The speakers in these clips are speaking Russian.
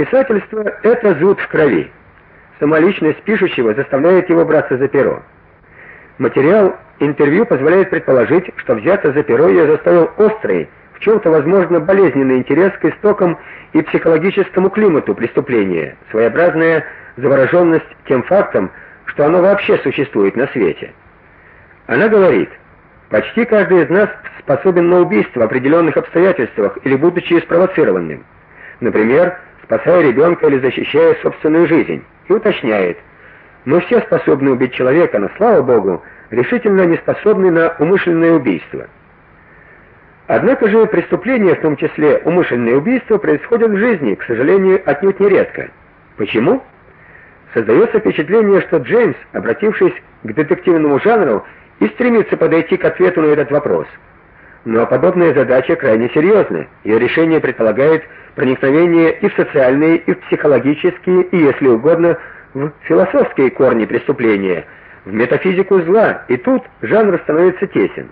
Писательство это зуд в крови. Самоличность пишущего заставляет его браться за перо. Материал интервью позволяет предположить, что взяться за перо ее заставил острый, в чем то возможно болезненный интерес к истокам и психологическому климату преступления, своеобразная завороженность тем фактом, что оно вообще существует на свете. Она говорит: "Почти каждый из нас способен на убийство в определенных обстоятельствах или будучи спровоцированным. Например, спасая ребенка или защищая собственную жизнь". И уточняет: "Мы все способны убить человека, но слава богу, решительно не способны на умышленное убийство". Однако же преступления, в том числе умышленные убийства, происходят в жизни, к сожалению, отнюдь не редко. Почему? Создается впечатление, что Джеймс, обратившись к детективному жанру, и стремится подойти к ответу на этот вопрос. Но подобная задача крайне серьезна. Ее решение предполагает проникновение и в социальные, и в психологические, и, если угодно, в философские корни преступления, в метафизику зла, и тут жанр становится тесен.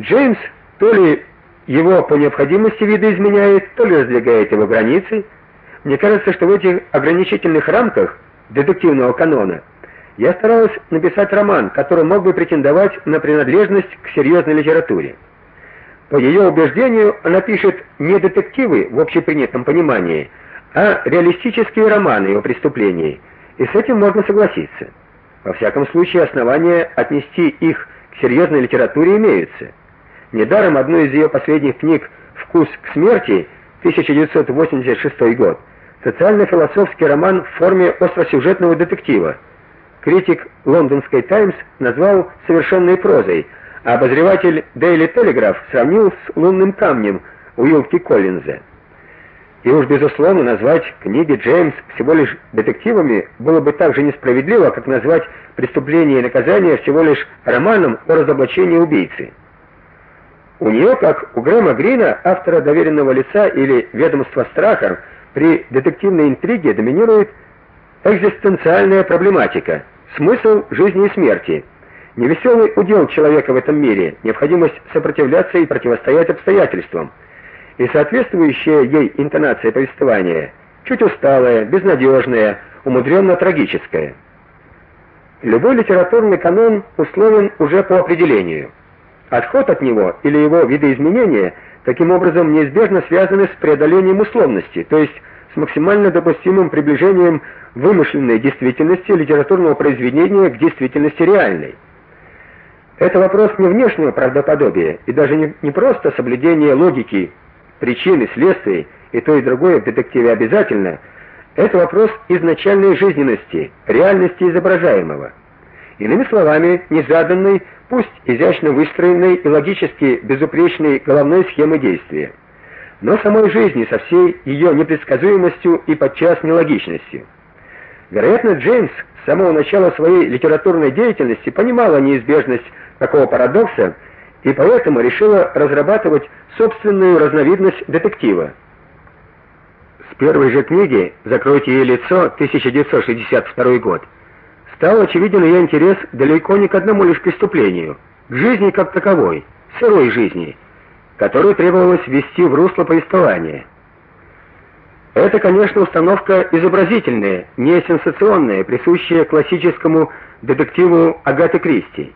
Джеймс то ли его по необходимости видоизменяет, то ли раздвигает его границы. Мне кажется, что в этих ограничительных рамках детективного канона я старалась написать роман, который мог бы претендовать на принадлежность к серьезной литературе. По ее убеждению, она пишет не детективы в общепринятом понимании, а реалистические романы о преступлении, и с этим можно согласиться. Во всяком случае, основания отнести их к серьезной литературе имеются. Недаром одну из ее последних книг Вкус к смерти 1986 год социально-философский роман в форме остросюжетного детектива. Критик Лондонской Таймс назвал совершенной прозой, обозреватель Daily Telegraph сравнил с Лунным камнем Уилки Коллинза. И уж безусловно назвать книги Джеймс всего лишь детективами было бы так же несправедливо, как назвать Преступление и наказание всего лишь романом о разоблачении убийцы. У нее, как у Грэма Грина, автора доверенного лица или ведомства страха, при детективной интриге доминирует экзистенциальная проблематика, смысл жизни и смерти, невеселый удел человека в этом мире, необходимость сопротивляться и противостоять обстоятельствам, и соответствующая ей интонация повествования, чуть усталая, безнадежная, умудренно трагическая. Любой литературный канон условен уже по определению. Отход от него или его видоизменение таким образом неизбежно связаны с преодолением условности, то есть с максимально допустимым приближением вымышленной действительности литературного произведения к действительности реальной. Это вопрос не внешнего правдоподобия и даже не, не просто соблюдения логики, причин и следствий, и то и другое в детективе обязательно. Это вопрос изначальной жизненности, реальности изображаемого. Иными словами, незаданной, пусть изящно выстроенной и логически безупречной головной схемы действия, но самой жизни со всей ее непредсказуемостью и подчас нелогичностью. Вероятно, Джеймс с самого начала своей литературной деятельности понимала неизбежность такого парадокса и поэтому решила разрабатывать собственную разновидность детектива. С первой же книги Закройте ей лицо 1962 год стал очевиден ее интерес далеко не к одному лишь преступлению, к жизни как таковой, сырой жизни, которую требовалось ввести в русло повествования. Это, конечно, установка изобразительная, не сенсационная, присущая классическому детективу Агаты Кристи.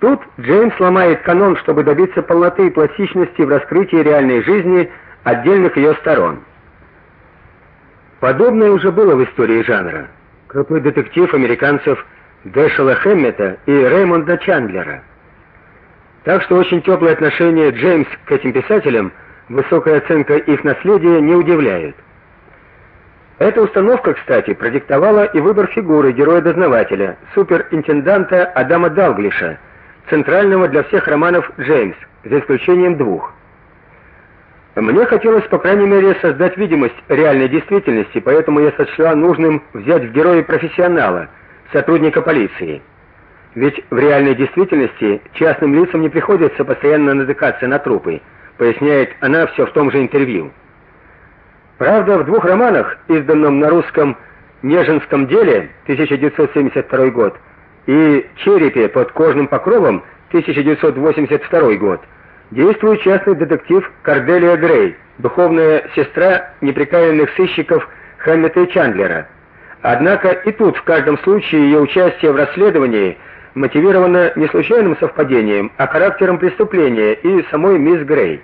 Тут Джеймс ломает канон, чтобы добиться полноты и пластичности в раскрытии реальной жизни отдельных ее сторон. Подобное уже было в истории жанра крутой детектив американцев Дэшела Хэммета и Реймонда Чандлера. Так что очень теплое отношение Джеймс к этим писателям, высокая оценка их наследия не удивляет. Эта установка, кстати, продиктовала и выбор фигуры героя-дознавателя, суперинтенданта Адама Далглиша, центрального для всех романов Джеймс, за исключением двух. Мне хотелось, по крайней мере, создать видимость реальной действительности, поэтому я сочла нужным взять в героя профессионала, сотрудника полиции. Ведь в реальной действительности частным лицам не приходится постоянно натыкаться на трупы, поясняет она все в том же интервью. Правда, в двух романах, изданном на русском Неженском деле 1972 год и Черепе под кожным покровом 1982 год, действует частный детектив Карделия Грей, духовная сестра неприкаянных сыщиков Хэммета Чандлера. Однако и тут в каждом случае ее участие в расследовании мотивировано не случайным совпадением, а характером преступления и самой мисс Грей.